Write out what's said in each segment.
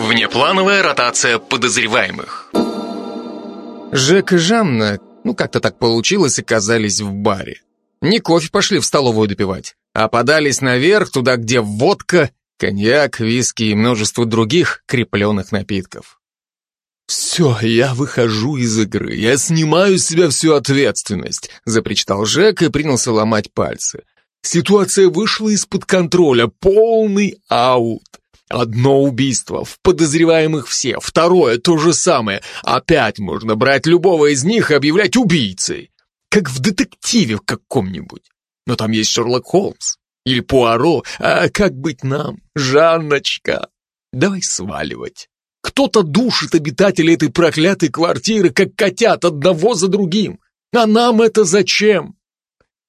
Внеплановая ротация подозреваемых. Жек и Жанна, ну как-то так получилось, оказались в баре. Не кофе пошли в столовую допивать, а подались наверх, туда, где водка, коньяк, виски и множество других крепленных напитков. «Все, я выхожу из игры, я снимаю с себя всю ответственность», запричитал Жек и принялся ломать пальцы. «Ситуация вышла из-под контроля, полный аут. Одно убийство, в подозреваемых все, второе то же самое. Опять можно брать любого из них и объявлять убийцей. Как в детективе каком-нибудь. Но там есть Шерлок Холмс или Пуаро. А как быть нам, Жанночка? Давай сваливать. Кто-то душит обитателей этой проклятой квартиры, как котят, одного за другим. А нам это зачем?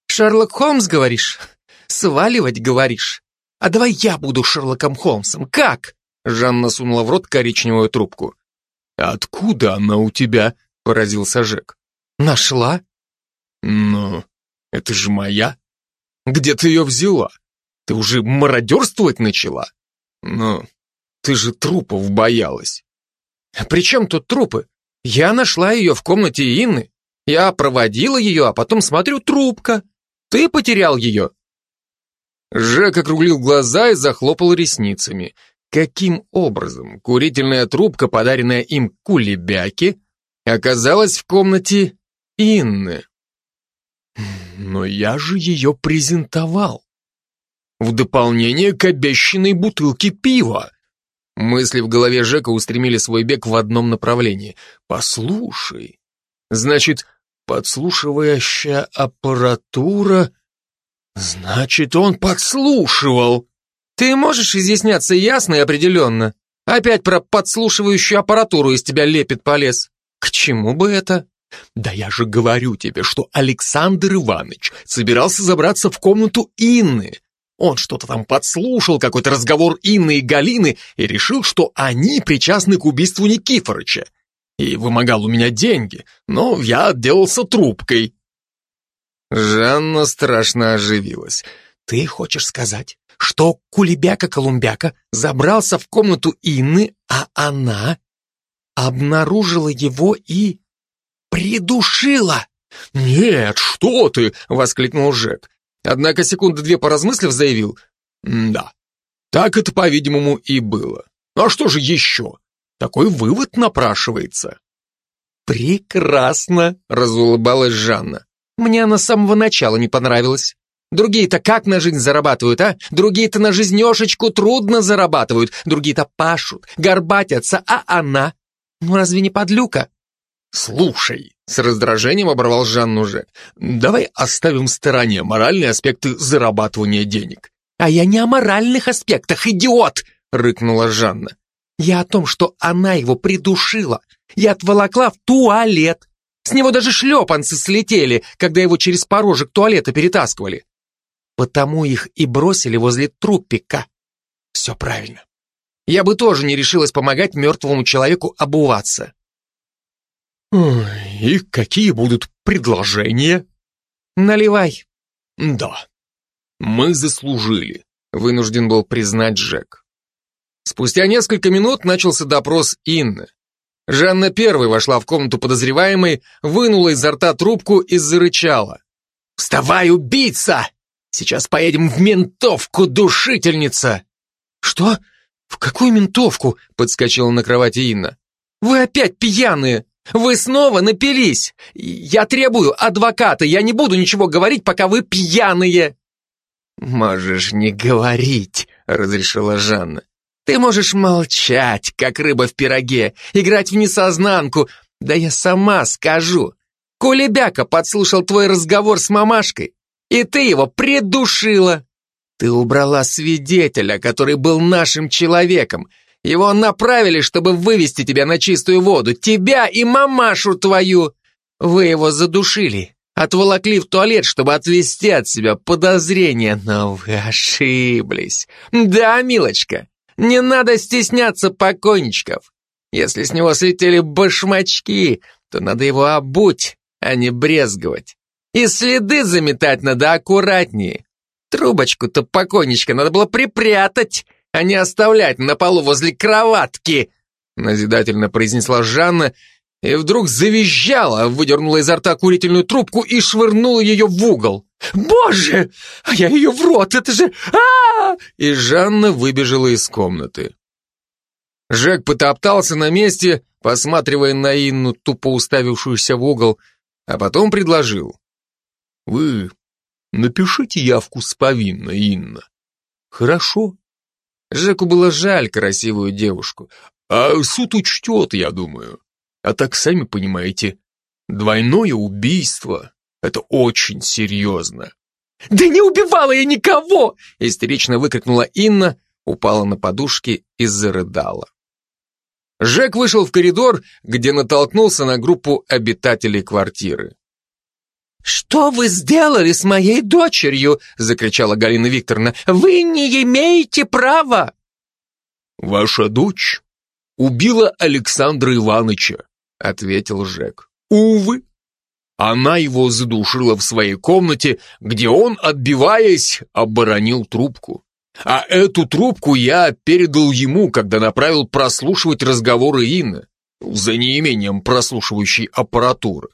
Шерлок Холмс, говоришь? Сваливать, говоришь? А давай я буду Шерлоком Холмсом. Как? Жанна сунула в рот коричневую трубку. «Откуда она у тебя?» — поразился Жек. «Нашла?» «Ну, это же моя. Где ты ее взяла? Ты уже мародерствовать начала? Ну, ты же трупов боялась. А при чем тут трупы? Я нашла ее в комнате Инны. Я проводила ее, а потом смотрю, трубка. Ты потерял ее. Жек округлил глаза и захлопал ресницами. Каким образом курительная трубка, подаренная им кулебяке, оказалась в комнате Инны? Но я же ее презентовал. В дополнение к обещанной бутылке пива. Мысли в голове Жека устремили свой бег в одном направлении. «Послушай, значит, подслушивающая аппаратура...» «Значит, он подслушивал!» «Ты можешь изъясняться ясно и определенно? Опять про подслушивающую аппаратуру из тебя лепит полез. К чему бы это?» «Да я же говорю тебе, что Александр Иванович собирался забраться в комнату Инны. Он что-то там подслушал, какой-то разговор Инны и Галины, и решил, что они причастны к убийству Никифорыча. И вымогал у меня деньги, но я отделался трубкой. Жанна страшно оживилась. «Ты хочешь сказать, что Кулебяка-Колумбяка забрался в комнату Инны, а она обнаружила его и придушила?» «Нет, что ты!» — воскликнул Жек. Однако секунды две поразмыслив заявил, «Да, так это, по-видимому, и было. А что же еще? Такой вывод напрашивается». «Прекрасно!» — разулыбалась Жанна. «Мне она с самого начала не понравилась. Другие-то как на жизнь зарабатывают, а? Другие-то на жизнешечку трудно зарабатывают, другие-то пашут, горбатятся, а она? Ну разве не подлюка?» «Слушай», — с раздражением оборвал Жанну Жек, «давай оставим в стороне моральные аспекты зарабатывания денег». «А я не о моральных аспектах, идиот!» — рыкнула Жанна. «Я о том, что она его придушила. Я отволокла в туалет. С него даже шлепанцы слетели, когда его через порожек туалета перетаскивали. Потому их и бросили возле трупика. Все правильно. Я бы тоже не решилась помогать мертвому человеку обуваться. «И какие будут предложения?» «Наливай». «Да, мы заслужили», — вынужден был признать Джек. Спустя несколько минут начался допрос Инны. Жанна первой вошла в комнату подозреваемой, вынула изо рта трубку и зарычала. «Вставай, убийца! Сейчас поедем в ментовку, душительница!» «Что? В какую ментовку?» — подскочила на кровати Инна. «Вы опять пьяные! Вы снова напились! Я требую адвоката, я не буду ничего говорить, пока вы пьяные!» «Можешь не говорить», — разрешила Жанна. «Ты можешь молчать, как рыба в пироге, играть в несознанку. Да я сама скажу. Кулебяка подслушал твой разговор с мамашкой, и ты его придушила. Ты убрала свидетеля, который был нашим человеком, его направили, чтобы вывести тебя на чистую воду, тебя и мамашу твою. Вы его задушили, отволокли в туалет, чтобы отвести от себя подозрения, но вы ошиблись. Да, милочка, не надо стесняться покойничков. Если с него слетели башмачки, то надо его обуть, а не брезговать. И следы заметать надо аккуратнее. Трубочку-то покойничка надо было припрятать, а не оставлять на полу возле кроватки!» Назидательно произнесла Жанна и вдруг завизжала, выдернула изо рта курительную трубку и швырнула ее в угол. «Боже! А я ее в рот! Это же... а, И Жанна выбежала из комнаты. Жек потоптался на месте, посматривая на Инну, тупо уставившуюся в угол, а потом предложил. «Вы напишите явку с повинной, Инна. Хорошо?» Жеку было жаль красивую девушку. «А суд учтет, я думаю. А так, сами понимаете, двойное убийство — это очень серьезно». «Да не убивала я никого!» — истерично выкрикнула Инна, упала на подушки и зарыдала. Жек вышел в коридор, где натолкнулся на группу обитателей квартиры. «Что вы сделали с моей дочерью?» — закричала Галина Викторовна. «Вы не имеете права!» «Ваша дочь убила Александра Ивановича», — ответил Жек. «Увы, она его задушила в своей комнате, где он, отбиваясь, оборонил трубку. А эту трубку я передал ему, когда направил прослушивать разговоры Инны, за неимением прослушивающей аппаратуры.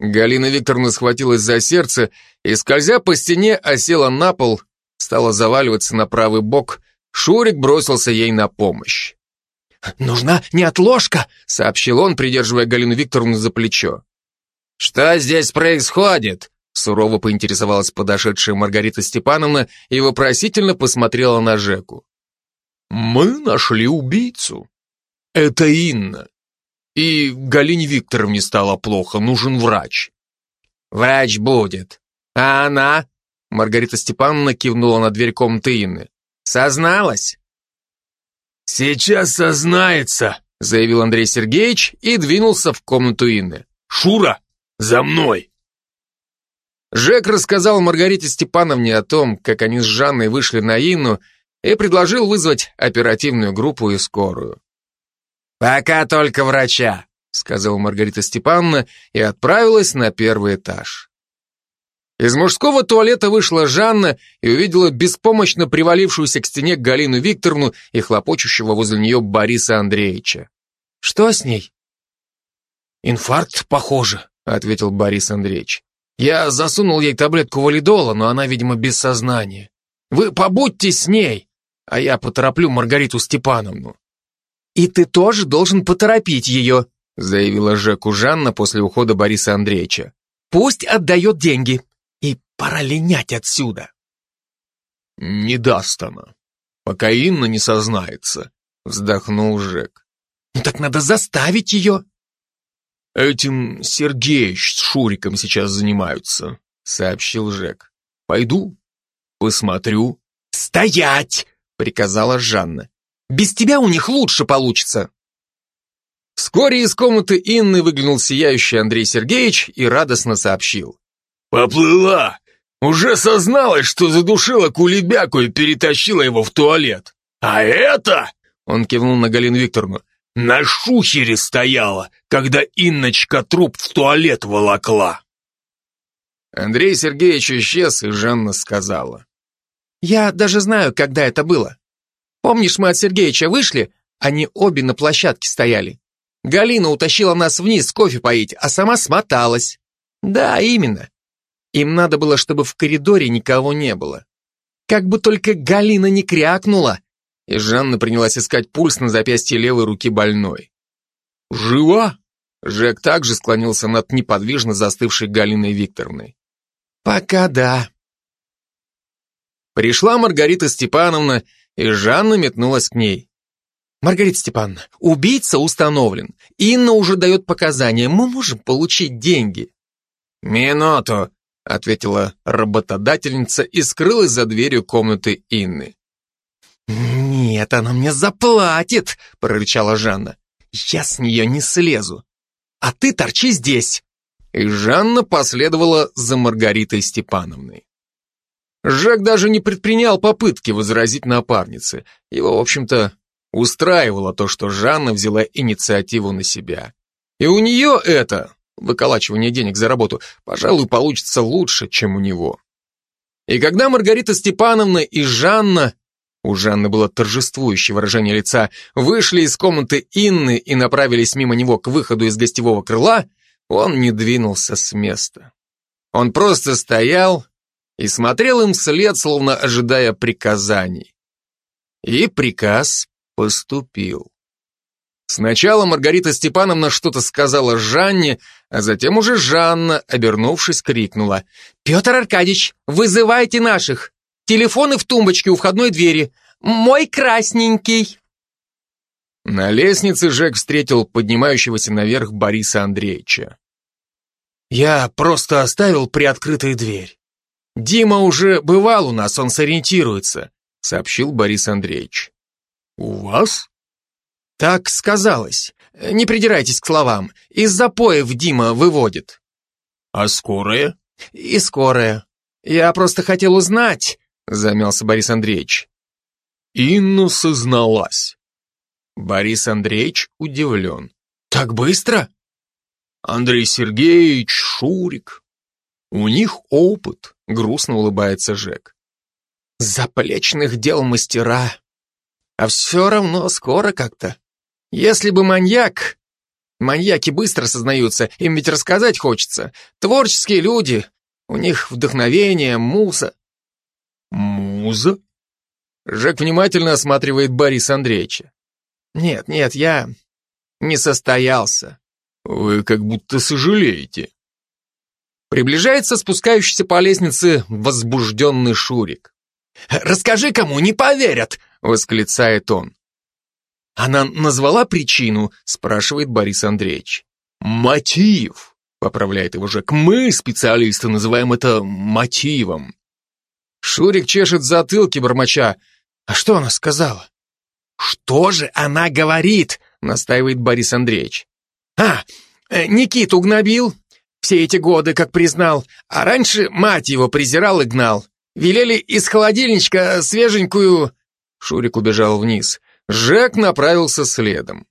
Галина Викторовна схватилась за сердце и, скользя по стене, осела на пол, стала заваливаться на правый бок. Шурик бросился ей на помощь. «Нужна неотложка», — сообщил он, придерживая Галину Викторовну за плечо. «Что здесь происходит?» Сурово поинтересовалась подошедшая Маргарита Степановна и вопросительно посмотрела на Жеку. «Мы нашли убийцу. Это Инна. И Галине Викторовне стало плохо, нужен врач». «Врач будет. А она?» Маргарита Степановна кивнула на дверь комнаты Инны. «Созналась?» «Сейчас сознается», заявил Андрей Сергеевич и двинулся в комнату Инны. «Шура, за мной!» Жек рассказал Маргарите Степановне о том, как они с Жанной вышли на Инну и предложил вызвать оперативную группу и скорую. «Пока только врача», — сказала Маргарита Степановна и отправилась на первый этаж. Из мужского туалета вышла Жанна и увидела беспомощно привалившуюся к стене Галину Викторовну и хлопочущего возле нее Бориса Андреевича. «Что с ней?» «Инфаркт, похоже», — ответил Борис Андреевич. Я засунул ей таблетку валидола, но она, видимо, без сознания. Вы побудьте с ней, а я потороплю Маргариту Степановну. И ты тоже должен поторопить ее, заявила Жеку Жанна после ухода Бориса Андреевича. Пусть отдает деньги. И пора линять отсюда. Не даст она, пока Инна не сознается, вздохнул Жек. Ну так надо заставить ее. «Этим Сергеич с Шуриком сейчас занимаются», — сообщил Жек. «Пойду, посмотрю». «Стоять!» — приказала Жанна. «Без тебя у них лучше получится». Вскоре из комнаты Инны выглянул сияющий Андрей Сергеевич и радостно сообщил. «Поплыла! Уже созналась, что задушила кулебяку и перетащила его в туалет. А это...» — он кивнул на Галину Викторовну. На шухере стояла, когда Инночка труп в туалет волокла. Андрей Сергеевич исчез, и Жанна сказала. Я даже знаю, когда это было. Помнишь, мы от Сергеевича вышли, они обе на площадке стояли. Галина утащила нас вниз кофе поить, а сама смоталась. Да, именно. Им надо было, чтобы в коридоре никого не было. Как бы только Галина не крякнула, и Жанна принялась искать пульс на запястье левой руки больной. «Жива?» Жек также склонился над неподвижно застывшей Галиной Викторовной. «Пока да». Пришла Маргарита Степановна, и Жанна метнулась к ней. «Маргарита Степановна, убийца установлен. Инна уже дает показания. Мы можем получить деньги». «Минуту», — ответила работодательница и скрылась за дверью комнаты Инны. «Нет, она мне заплатит!» — прорычала Жанна. «Я с нее не слезу. А ты торчи здесь!» И Жанна последовала за Маргаритой Степановной. Жак даже не предпринял попытки возразить напарнице. Его, в общем-то, устраивало то, что Жанна взяла инициативу на себя. И у нее это, выколачивание денег за работу, пожалуй, получится лучше, чем у него. И когда Маргарита Степановна и Жанна у Жанны было торжествующее выражение лица, вышли из комнаты Инны и направились мимо него к выходу из гостевого крыла, он не двинулся с места. Он просто стоял и смотрел им вслед, словно ожидая приказаний. И приказ поступил. Сначала Маргарита Степановна что-то сказала Жанне, а затем уже Жанна, обернувшись, крикнула. «Петр Аркадьевич, вызывайте наших! Телефоны в тумбочке у входной двери. Мой красненький!» На лестнице Жек встретил поднимающегося наверх Бориса Андреевича. «Я просто оставил приоткрытой дверь. Дима уже бывал у нас, он сориентируется», сообщил Борис Андреевич. «У вас?» «Так сказалось. Не придирайтесь к словам. Из запоев Дима выводит». «А скорая?» «И скорая. Я просто хотел узнать», замялся Борис Андреевич. Инна созналась. Борис Андреевич удивлен. «Так быстро?» Андрей Сергеевич, Шурик. У них опыт, грустно улыбается Жек. Заплечных дел мастера. А все равно скоро как-то. Если бы маньяк... Маньяки быстро сознаются, им ведь рассказать хочется. Творческие люди, у них вдохновение, муза. Муза? Жек внимательно осматривает Бориса Андреевича. Нет, нет, я не состоялся. Вы как будто сожалеете. Приближается спускающийся по лестнице возбужденный Шурик. «Расскажи кому, не поверят!» — восклицает он. «Она назвала причину?» — спрашивает Борис Андреевич. «Мотив», — поправляет его Жек. «Мы, специалисты, называем это мотивом». Шурик чешет затылки бормоча. «А что она сказала?» «Что же она говорит?» — настаивает Борис Андреевич. «А, э, Никиту гнобил, все эти годы, как признал, а раньше мать его презирал и гнал. Велели из холодильничка свеженькую...» Шурик убежал вниз. Жек направился следом.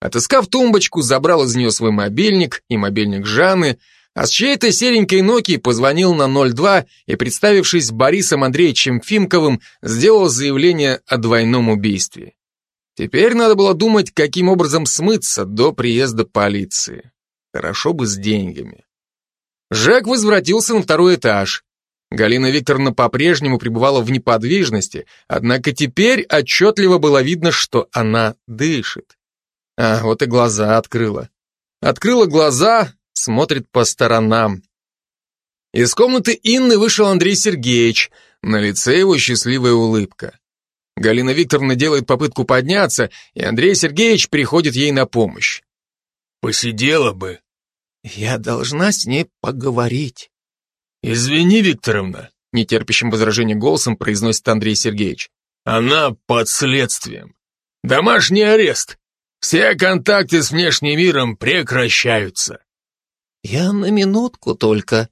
Отыскав тумбочку, забрал из нее свой мобильник и мобильник Жанны, а с чьей-то серенькой Nokia позвонил на 02 и, представившись Борисом Андреевичем Фимковым, сделал заявление о двойном убийстве. Теперь надо было думать, каким образом смыться до приезда полиции. Хорошо бы с деньгами. Жек возвратился на второй этаж. Галина Викторовна по-прежнему пребывала в неподвижности, однако теперь отчетливо было видно, что она дышит. А, вот и глаза открыла. Открыла глаза, смотрит по сторонам. Из комнаты Инны вышел Андрей Сергеевич, на лице его счастливая улыбка. Галина Викторовна делает попытку подняться, и Андрей Сергеевич приходит ей на помощь. «Посидела бы». «Я должна с ней поговорить». «Извини, Викторовна», — нетерпящим возражения голосом произносит Андрей Сергеевич. «Она под следствием. Домашний арест. Все контакты с внешним миром прекращаются». «Я на минутку только».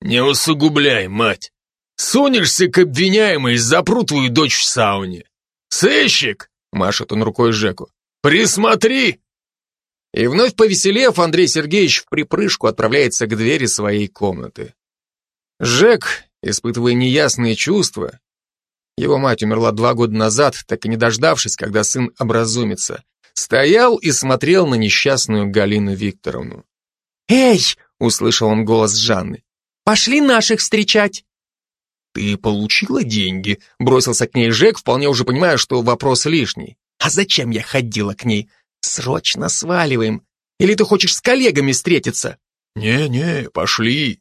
«Не усугубляй, мать. Сунешься к обвиняемой, запру твою дочь в сауне. Сыщик!» — машет он рукой Жеку. «Присмотри!» И вновь повеселев, Андрей Сергеевич в припрыжку отправляется к двери своей комнаты. Жек, испытывая неясные чувства, его мать умерла два года назад, так и не дождавшись, когда сын образумится, стоял и смотрел на несчастную Галину Викторовну. «Эй!» — услышал он голос Жанны. «Пошли наших встречать!» «Ты получила деньги?» — бросился к ней Жек, вполне уже понимая, что вопрос лишний. «А зачем я ходила к ней? Срочно сваливаем. Или ты хочешь с коллегами встретиться?» «Не-не, пошли.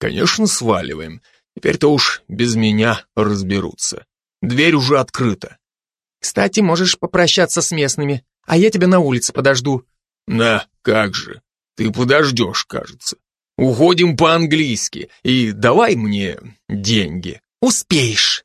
Конечно, сваливаем. Теперь-то уж без меня разберутся. Дверь уже открыта». «Кстати, можешь попрощаться с местными, а я тебя на улице подожду». «На, как же. Ты подождешь, кажется. Уходим по-английски, и давай мне деньги». «Успеешь».